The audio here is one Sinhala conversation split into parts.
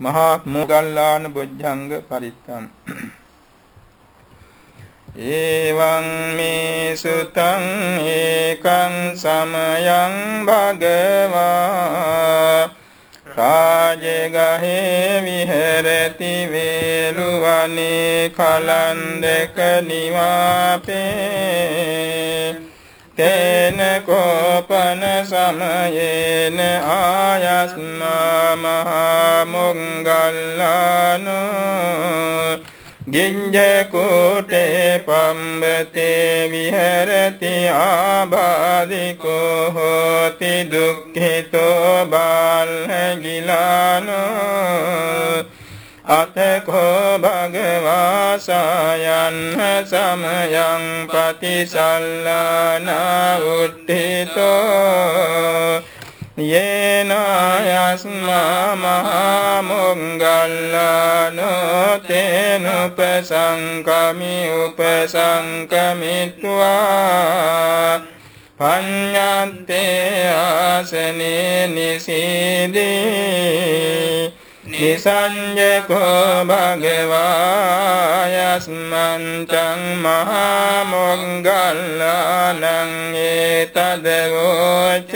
මහා මොගල්ලාන බොජ්ජංග පරිත්තම් එවං මේ සුතං ඒකං සමයං භගවා. රාජගහේ විහෙරති වේලුවනේ කලන්දක නිවාපේ. තේන කෝපන සමයේන ආයස්මා මහා මොංගල්ලානෝ. ගිංජකෝටේ පම්බතේ විහෙරති ආබාධිකෝ හෝති දුක්ඛිතෝ බාල්හගිලානෝ. අතකෝ භගවා සයන් සමයං පතිසල්ලාන උට්ඨිතෝ යේනායස්මා මහා මොංගල්ලානෝ තේනුපසංකමි උපසංකමිත්වා පඤ්ඤන්තේ ආසනේ නිසීදී නිසංජකෝ භගවා යස්මන්තං මහා මොංගල්ලානං ඒතදවෝච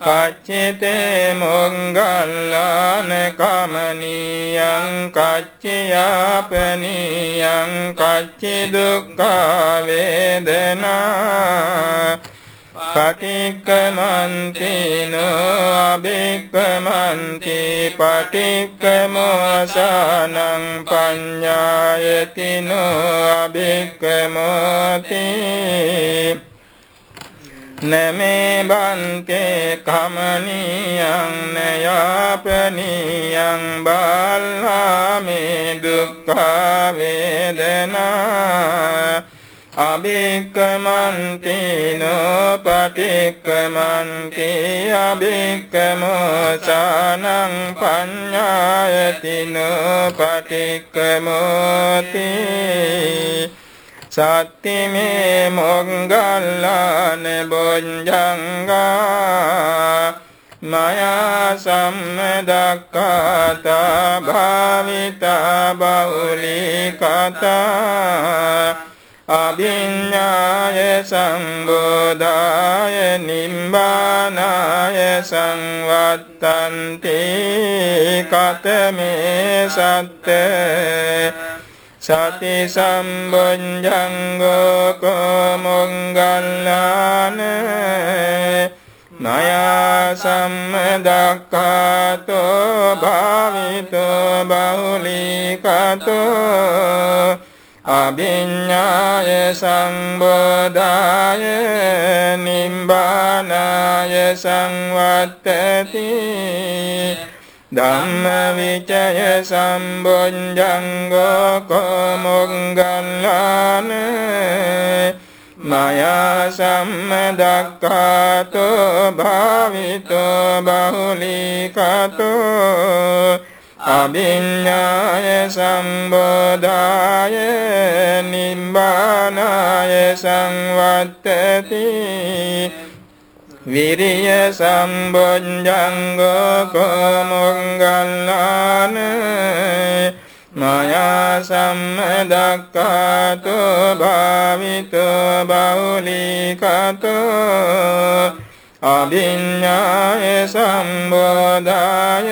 කච්චිතේ මොංගල්ලාන කමනීයං කච්චියාපනීයං කච්චි දුක්ඛ වේදනා පටික්කමන්තිනෝ අභික්කමන්ති පටික්කමෝසානං පඤ්ඤායතිනෝ අභික්කමෝති. නමේ බන්තේ කමනියං නයාපනියං බල්හාමේ දුක්ඛ වේදනා. අභික්කමන්තින පටික්කමන්ති අභික්කමෝසානං පඤ්ඤායතින පටික්කමෝති සත්තිමේ මොංගල්ලාන බොඤ්ජංගා මයා සම්මදක්ඛාතා භාවිතා බෞලී කතා අභිඤ්ඤාය සම්බෝධාය නිම්බානාය සංවත්තන්ති කතමේ සත්තේ සති සම්බුද්ධංගෝ කොමංගල්ලාන නයා සම්මදක්ඛාතෝ භාවිතෝ බහුලීකතෝ අභිඤ්ඤාය සම්බෝධාය නිම්බානාය සංවත්තති ධම්ම විචය සම්බොඤ්ජංගෝ කොමොංගල්ලාන මයා සම්මදක්ඛාතෝ භාවිතෝ බහුලීකතෝ අභිඤ්ඤාය සම්බෝධාය නිබ්බානාය සංවත්තති විරිය සම්බොඤ්ජංගෝ කොමංගල්ලාන මයා සම්මදක්ඛාතෝ භාවිතෝ බෞලිකතෝ අභිඤ්ඤාය සම්බෝධාය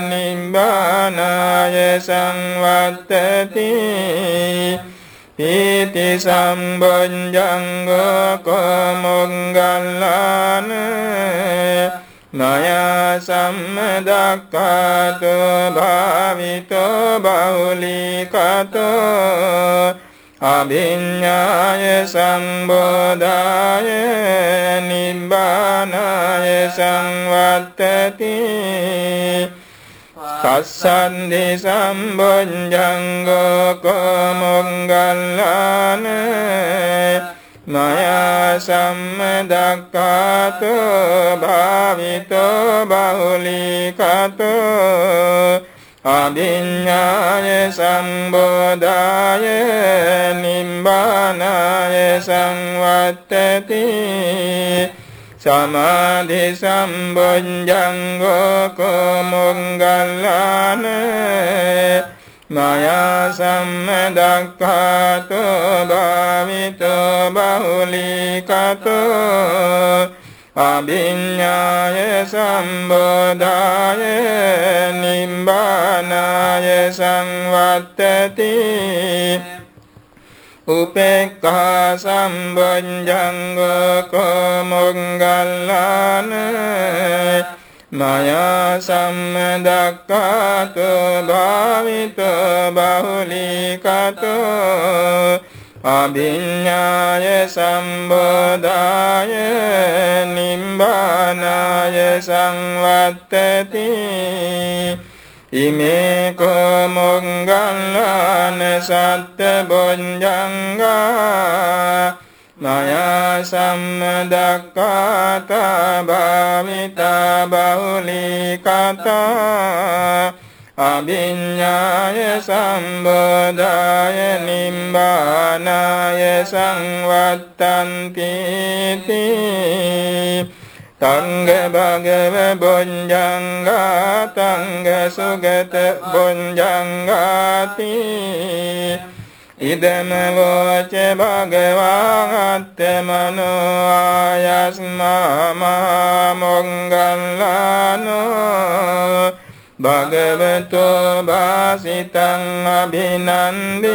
නිබ්බානාය සංවත්තති පීති සම්බොඤ්ජංගෝ කොමංගල්ලාන නයා සම්මදක්ඛාතෝ භාවිතෝ බෞලිකතෝ අභිඤ්ඤාය සම්බෝධාය නිබ්බානාය සංවත්තති සස්සන්දි සම්බොඤ්ජංගෝ කොමංගල්ලාන මයා සම්මදක්ඛාතෝ භාවිතෝ බහුලීකතෝ අභිඤ්ඤාය සම්බෝධාය නිබ්බානාය සංවත්තති සමාධි සම්බොජ්ජංගෝ කොමොංගල්ලාන මයා සම්මදක්ඛාතෝ භාවිතෝ බහුලීකතෝ අභිඤ්ඤාය සම්බෝධාය නිම්බානාය සංවත්තති උපේක්ඛා සම්බොජ්ජංග කොමොංගල්ලාන මයා සම්මදක්ඛාතෝ භාවිතෝ බහුලීකතෝ අභිඤ්ඤාය සම්බෝධාය නිම්බානාය සංවත්තති ඉමේ කොමොංගල්ලාන සත්ත බොඤ්ජංගා මයා සම්මදක්ඛාතා භාවිතා බහුලී කතා අභිඤ්ඤාය සම්බෝධාය නිම්බානාය සංවත්තන්ති තංග භගව බොඤ්ජංගා තංග සුගත බොඤ්ජංගාති ඉදම වෝච භගවාත් මනෝ ආයස්මා මහා මොංගල්ලානෝ භගවතෝ භාසිතං අභිනන්දී.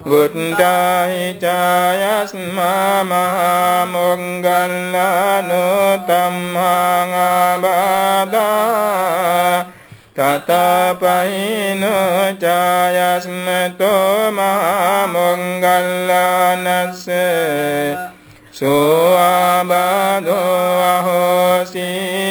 බුද්ධාහි චායස්මා මහා මොංගල්ලානෝ තම්හං ආබාදා තතපහිනෝ චායස්මතෝ මහා මොංගල්ලානස්ස සෝ ආබාදෝ අහෝසිතී